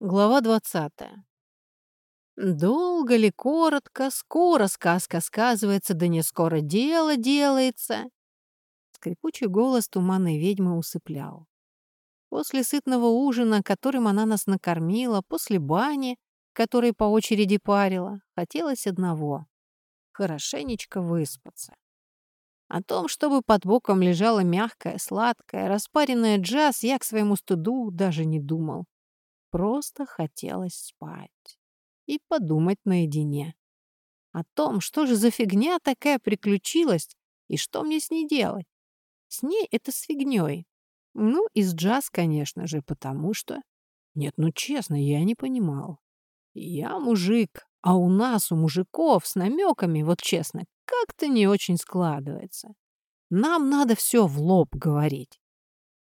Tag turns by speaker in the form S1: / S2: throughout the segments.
S1: Глава 20. Долго ли, коротко, скоро сказка сказывается, да не скоро дело делается. Скрипучий голос туманной ведьмы усыплял. После сытного ужина, которым она нас накормила, после бани, которой по очереди парила, хотелось одного — хорошенечко выспаться. О том, чтобы под боком лежала мягкая, сладкая, распаренная джаз, я к своему стыду даже не думал. Просто хотелось спать и подумать наедине. О том, что же за фигня такая приключилась и что мне с ней делать. С ней это с фигней. Ну, из джаз, конечно же, потому что... Нет, ну честно, я не понимал. Я мужик, а у нас, у мужиков, с намеками, вот честно, как-то не очень складывается. Нам надо все в лоб говорить.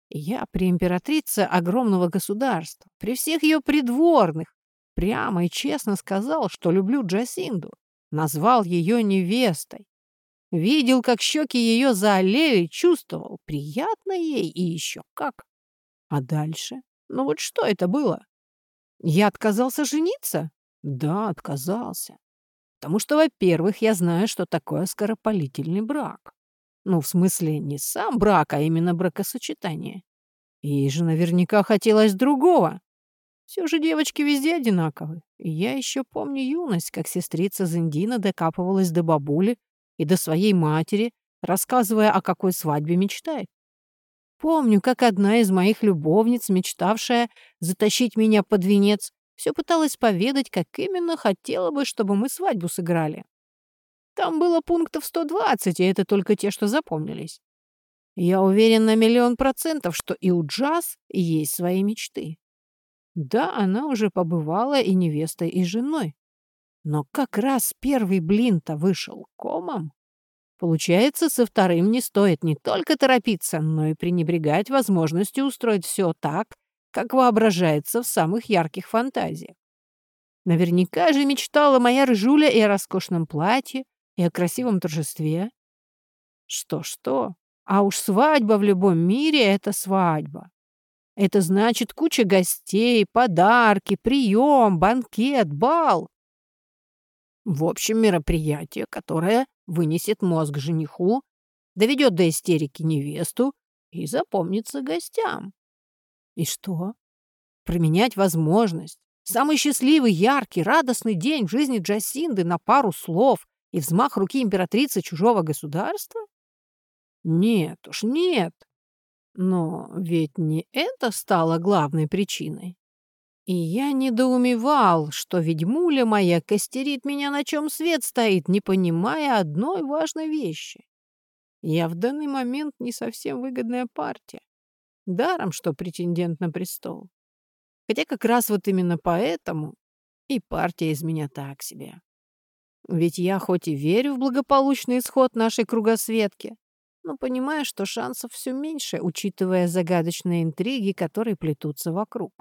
S1: Я при императрице огромного государства, при всех ее придворных, прямо и честно сказал, что люблю Джасинду, назвал ее невестой. Видел, как щеки ее заолели, чувствовал, приятно ей и еще как. А дальше? Ну вот что это было? Я отказался жениться? Да, отказался. Потому что, во-первых, я знаю, что такое скоропалительный брак. Ну, в смысле, не сам брак, а именно бракосочетание. Ей же наверняка хотелось другого. Все же девочки везде одинаковы. И я еще помню юность, как сестрица Зиндина докапывалась до бабули и до своей матери, рассказывая, о какой свадьбе мечтает. Помню, как одна из моих любовниц, мечтавшая затащить меня под венец, все пыталась поведать, как именно хотела бы, чтобы мы свадьбу сыграли. Там было пунктов 120, и это только те, что запомнились. Я уверен на миллион процентов, что и у Джаз есть свои мечты. Да, она уже побывала и невестой, и женой. Но как раз первый блин-то вышел комом. Получается, со вторым не стоит не только торопиться, но и пренебрегать возможностью устроить все так, как воображается в самых ярких фантазиях. Наверняка же мечтала моя рыжуля и о роскошном платье, и о красивом торжестве. Что-что, а уж свадьба в любом мире — это свадьба. Это значит куча гостей, подарки, прием, банкет, бал. В общем, мероприятие, которое вынесет мозг жениху, доведет до истерики невесту и запомнится гостям. И что? Променять возможность. Самый счастливый, яркий, радостный день в жизни Джасинды на пару слов и взмах руки императрицы чужого государства? Нет уж, нет. Но ведь не это стало главной причиной. И я недоумевал, что ведьмуля моя костерит меня, на чем свет стоит, не понимая одной важной вещи. Я в данный момент не совсем выгодная партия. Даром, что претендент на престол. Хотя как раз вот именно поэтому и партия из меня так себе. Ведь я хоть и верю в благополучный исход нашей кругосветки, но понимаю, что шансов все меньше, учитывая загадочные интриги, которые плетутся вокруг.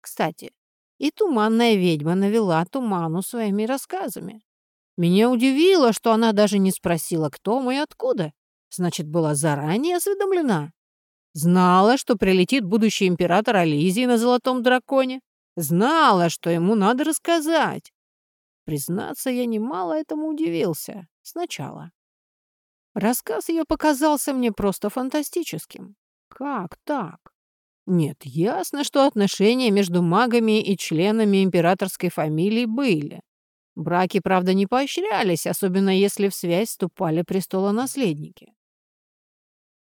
S1: Кстати, и туманная ведьма навела туману своими рассказами. Меня удивило, что она даже не спросила, кто мы и откуда. Значит, была заранее осведомлена. Знала, что прилетит будущий император Ализии на золотом драконе. Знала, что ему надо рассказать. Признаться, я немало этому удивился. Сначала. Рассказ ее показался мне просто фантастическим. Как так? Нет, ясно, что отношения между магами и членами императорской фамилии были. Браки, правда, не поощрялись, особенно если в связь вступали престолонаследники.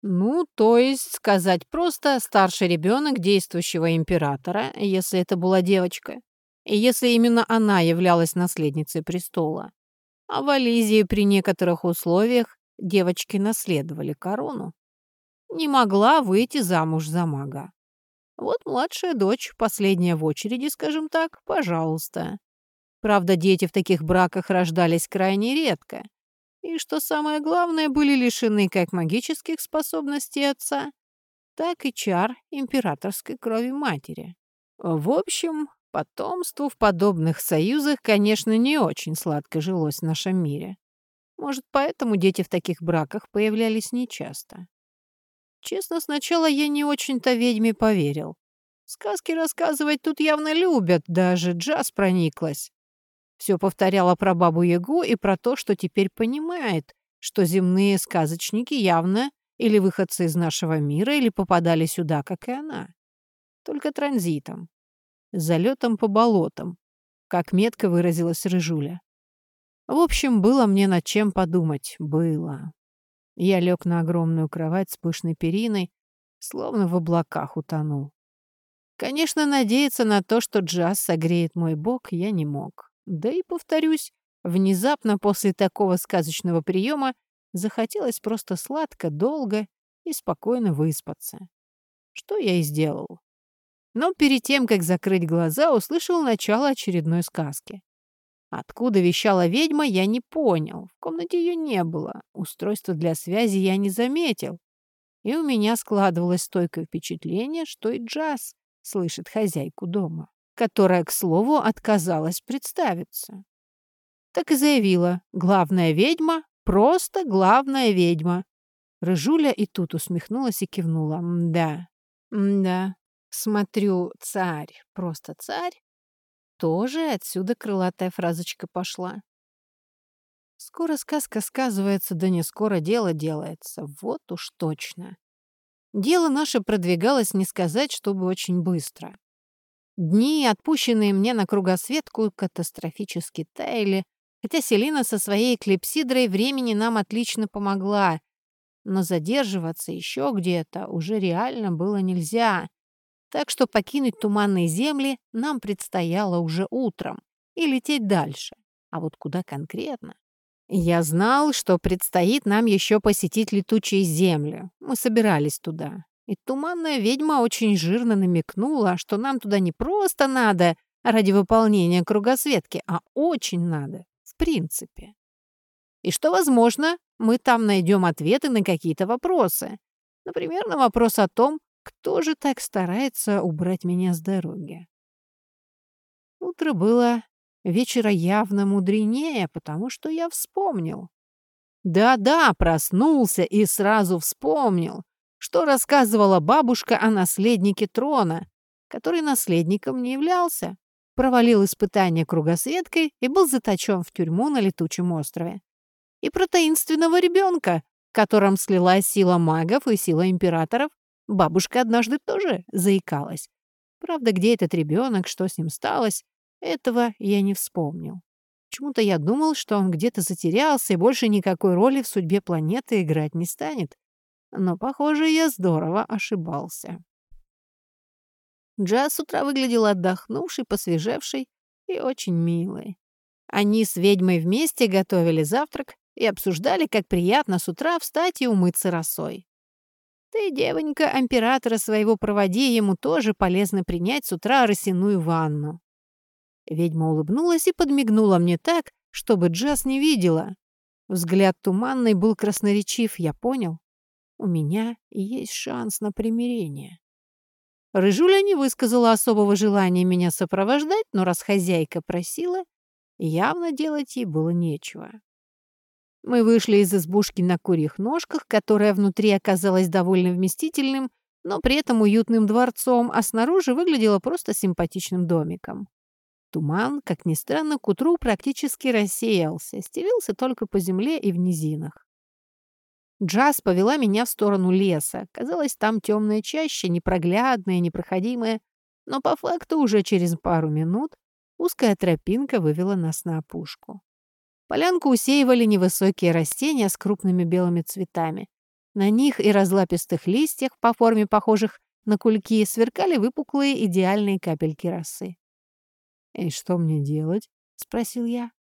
S1: Ну, то есть, сказать просто, старший ребенок действующего императора, если это была девочка, если именно она являлась наследницей престола. А в Ализии при некоторых условиях девочки наследовали корону, не могла выйти замуж за мага. Вот младшая дочь, последняя в очереди, скажем так, пожалуйста. Правда, дети в таких браках рождались крайне редко. И, что самое главное, были лишены как магических способностей отца, так и чар императорской крови матери. В общем, потомству в подобных союзах, конечно, не очень сладко жилось в нашем мире. Может, поэтому дети в таких браках появлялись нечасто. Честно, сначала я не очень-то ведьме поверил. Сказки рассказывать тут явно любят, даже джаз прониклась. Все повторяла про бабу-ягу и про то, что теперь понимает, что земные сказочники явно или выходцы из нашего мира, или попадали сюда, как и она. Только транзитом. Залетом по болотам, как метко выразилась Рыжуля. В общем, было мне над чем подумать. Было. Я лег на огромную кровать с пышной периной, словно в облаках утонул. Конечно, надеяться на то, что джаз согреет мой бок, я не мог. Да и, повторюсь, внезапно после такого сказочного приема захотелось просто сладко, долго и спокойно выспаться. Что я и сделал. Но перед тем, как закрыть глаза, услышал начало очередной сказки. Откуда вещала ведьма, я не понял. В комнате ее не было. Устройство для связи я не заметил. И у меня складывалось стойкое впечатление, что и Джаз слышит хозяйку дома, которая, к слову, отказалась представиться. Так и заявила, главная ведьма, просто главная ведьма. Рыжуля и тут усмехнулась и кивнула. Да, да, смотрю, царь, просто царь, тоже отсюда крылатая фразочка пошла. Скоро сказка сказывается, да не скоро дело делается. Вот уж точно. Дело наше продвигалось не сказать, чтобы очень быстро. Дни, отпущенные мне на кругосветку, катастрофически таяли, хотя Селина со своей клепсидрой времени нам отлично помогла, но задерживаться еще где-то уже реально было нельзя так что покинуть туманные земли нам предстояло уже утром и лететь дальше. А вот куда конкретно? Я знал, что предстоит нам еще посетить летучие земли. Мы собирались туда. И туманная ведьма очень жирно намекнула, что нам туда не просто надо ради выполнения кругосветки, а очень надо, в принципе. И что, возможно, мы там найдем ответы на какие-то вопросы. Например, на вопрос о том, кто же так старается убрать меня с дороги? Утро было вечера явно мудренее, потому что я вспомнил. Да-да, проснулся и сразу вспомнил, что рассказывала бабушка о наследнике трона, который наследником не являлся, провалил испытание кругосветкой и был заточен в тюрьму на летучем острове. И про таинственного ребенка, которым слилась сила магов и сила императоров, Бабушка однажды тоже заикалась. Правда, где этот ребенок, что с ним сталось, этого я не вспомнил. Почему-то я думал, что он где-то затерялся и больше никакой роли в судьбе планеты играть не станет. Но, похоже, я здорово ошибался. Джаз с утра выглядел отдохнувший, посвежевший и очень милый. Они с ведьмой вместе готовили завтрак и обсуждали, как приятно с утра встать и умыться росой. Ты, девонька, императора своего проводи, ему тоже полезно принять с утра росяную ванну». Ведьма улыбнулась и подмигнула мне так, чтобы Джаз не видела. Взгляд туманный был красноречив, я понял. У меня есть шанс на примирение. Рыжуля не высказала особого желания меня сопровождать, но раз хозяйка просила, явно делать ей было нечего. Мы вышли из избушки на курьих ножках, которая внутри оказалась довольно вместительным, но при этом уютным дворцом, а снаружи выглядела просто симпатичным домиком. Туман, как ни странно, к утру практически рассеялся, стелился только по земле и в низинах. Джаз повела меня в сторону леса. Казалось, там темная чаще, непроглядная, непроходимая. Но по факту уже через пару минут узкая тропинка вывела нас на опушку. Полянку усеивали невысокие растения с крупными белыми цветами. На них и разлапистых листьях, по форме похожих на кульки, сверкали выпуклые идеальные капельки росы. «И что мне делать?» — спросил я.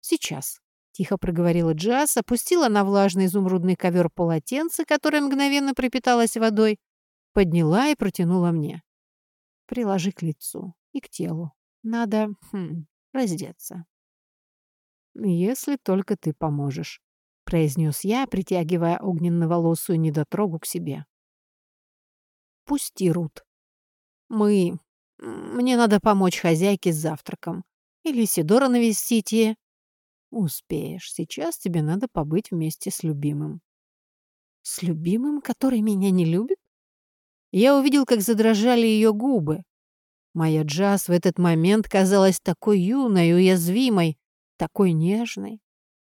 S1: «Сейчас», — тихо проговорила Джаз, опустила на влажный изумрудный ковер полотенце, которое мгновенно пропиталось водой, подняла и протянула мне. «Приложи к лицу и к телу. Надо хм, раздеться». «Если только ты поможешь», — произнес я, притягивая огненно-волосую недотрогу к себе. «Пусти, Рут. Мы... Мне надо помочь хозяйке с завтраком. Или Сидора навестить ей. Успеешь. Сейчас тебе надо побыть вместе с любимым». «С любимым, который меня не любит?» Я увидел, как задрожали ее губы. Моя Джаз в этот момент казалась такой юной, уязвимой, такой нежной.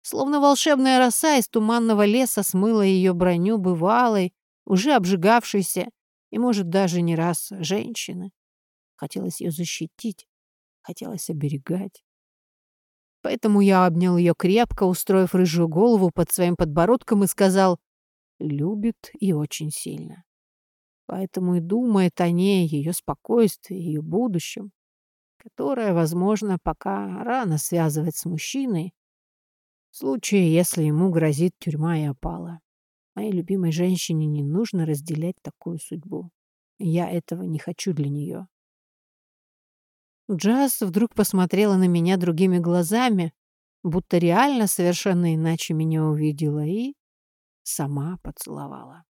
S1: Словно волшебная роса из туманного леса смыла ее броню бывалой, уже обжигавшейся и, может, даже не раз женщины. Хотелось ее защитить, хотелось оберегать. Поэтому я обнял ее крепко, устроив рыжую голову под своим подбородком и сказал «любит и очень сильно». Поэтому и думает о ней, ее спокойствии, ее будущем, которое, возможно, пока рано связывать с мужчиной, в случае, если ему грозит тюрьма и опала. Моей любимой женщине не нужно разделять такую судьбу. Я этого не хочу для нее. Джаз вдруг посмотрела на меня другими глазами, будто реально совершенно иначе меня увидела и сама поцеловала.